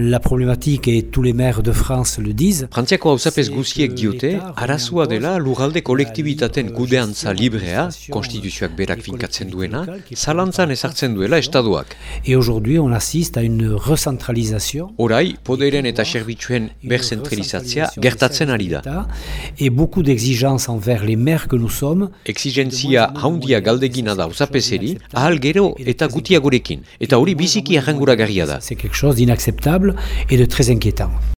La problématique, et tous les maires de France le disent, Frantziako hauzapez guziek diote, arazoa dela lurralde kolektibitaten kudeantza librea, konstituzioak berak finkatzen duena, zalantzan ezartzen duela estaduak. et aujourd'hui on assiste à une recentralisation Orai, poderen eta servituen berzentralizatzea gertatzen ari da. d'État et beaucoup d'exigences envers les maires que nous sommes Exigentzia haundia galdegina da hauzapezeri, ahal gero eta gutiagorekin. Eta hori biziki arranguragarria da. C'est quelque chose d'inacceptable et de très inquiétant.